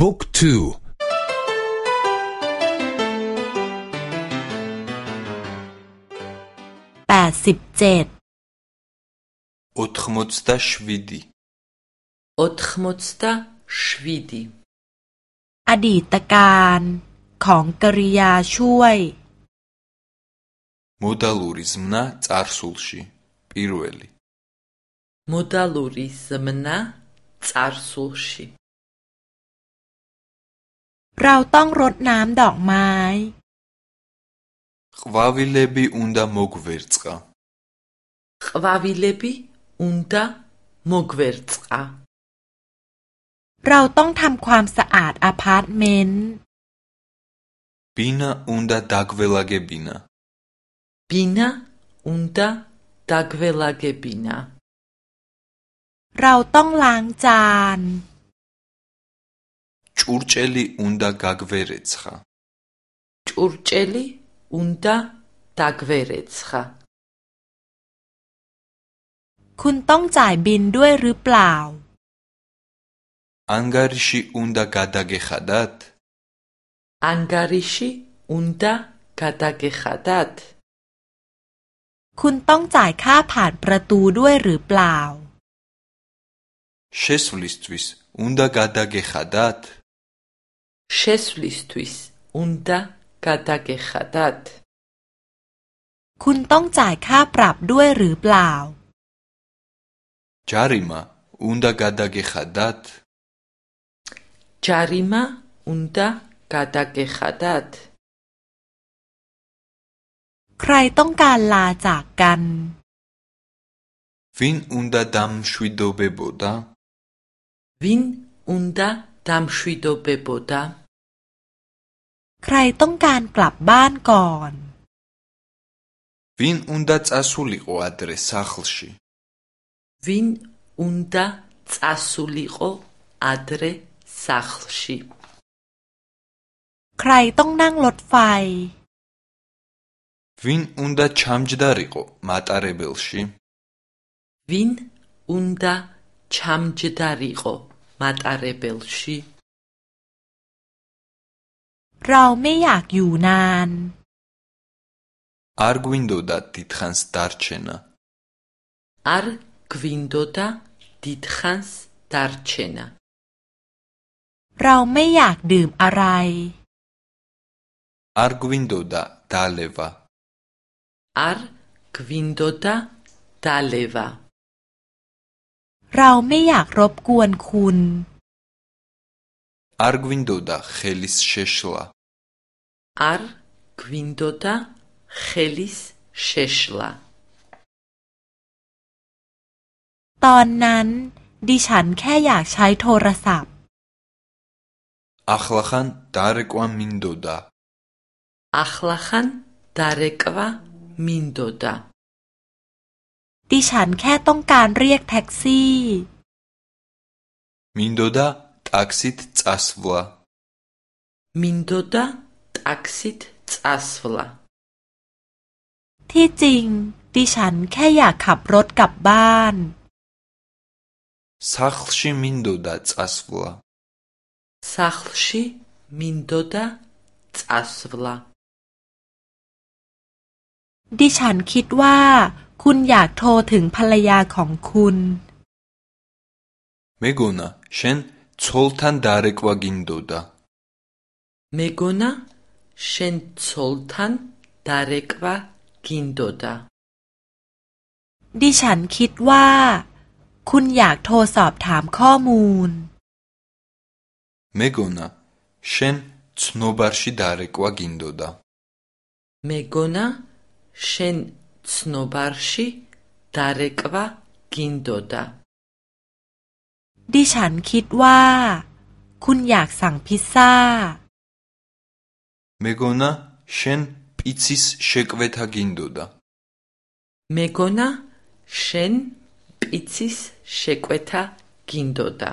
บุ๊กทูแปดสิบเจ็ด ოთხმოცდაშვიდი 87 อดีตการของกริยาช่วย მოდალური ზმნა წარსულში პირველი მოდალური ზმნა წარსულში เราต้องรดน้ำดอกไม้ ყვავილები უნდა მოგვერწყა ყვავილები უნდა მოგვერწყა เราต้องทำความสะอาดอพาร์ตเมนต์ ბინა უნდა დაგველაგებინა ბინა უნდა დაგველაგებინა เราต้องล้างจาน ჭურჭელი უნდა გაგვერეცხა. ჭურჭელი უნდა დაგვერეცხა. คุณต้องจ่ายบินด้วยหรือเปล่า ანგარიში უნდა გადაგეხადათ? ანგარიში უნდა გადაგეხადათ? คุณต้องจ่ายค่าผ่านประตูด้วยหรือเปล่า შესვლისთვის უნდა გადაგეხადათ? შესვლისთვის უნდა გადაგეხადათ คุณต้องจ่ายค่าปรับด้วยหรือเปล่า ჯარიმა უნდა გადაგეხადათ ჯარიმა უნდა გადაგეხადათ ใครต้องการลาจากกัน ვინ უნდა დამშვიდობებოდა ვინ უნდა დამშვიდობებოდა ใครต้องการกลับบ้านก่อน ვინ უნდა წასულიყო ადრე სახლში ვინ უნდა წასულიყო ადრე სახლში ใครต้องนั่งรถไฟ ვინ უნდა ჩამჯდარიყო მატარებელში ვინ უნდა ჩამჯდარიყო მატარებელში เราไม่อยากอยู่นาน არ გვინდოდა დიდხანს დარჩენა არ გვინდოდა დიდხანს დარჩენა เราไม่อยากดื่มอะไร არ გვინდოდა დალევა არ გვინდოდა დალევა เราไม่อยากรบกวนคุณ არ გვინდოდა ხელის შეშლა არ გვინდოდა ხელის შეშლა ตอนนั้น ดิฉันแค่อยากใช้โทรศัพท์ ახლახან დარეკვა მინდოდა ახლახან დარეკვა მინდოდა ดิฉันแค่ต้องการเรียกแท็กซี่ მინდოდა ტაქსით წასვლა მინდოდა ტაქსით წასვლა ที่จริง ดิฉันแค่อยากขับรถกลับบ้าน სახლში მინდოდა წასვლა სახლში მინდოდა წასვლა ดิฉันคิดว่า คุณอยากโทรถึงภรรยาของคุณ მეგონა შენ ცოლთან დარეკვა გინდოდა მეგონა შენ ცოლთან დარეკვა გინდოდა ดิฉันคิดว่า คุณอยากโทรสอบถามข้อมูล მეგონა შენ ცნობარში დარეკვა გინდოდა მეგონა შენ ცნობარში დარეკვა გინდოდა ดิฉันคิดว่า คุณอยากสั่งพิซซ่า მეგონა შენ პიცის შეკვეთა გინდოდა მეგონა შენ პიცის შეკვეთა გინდოდა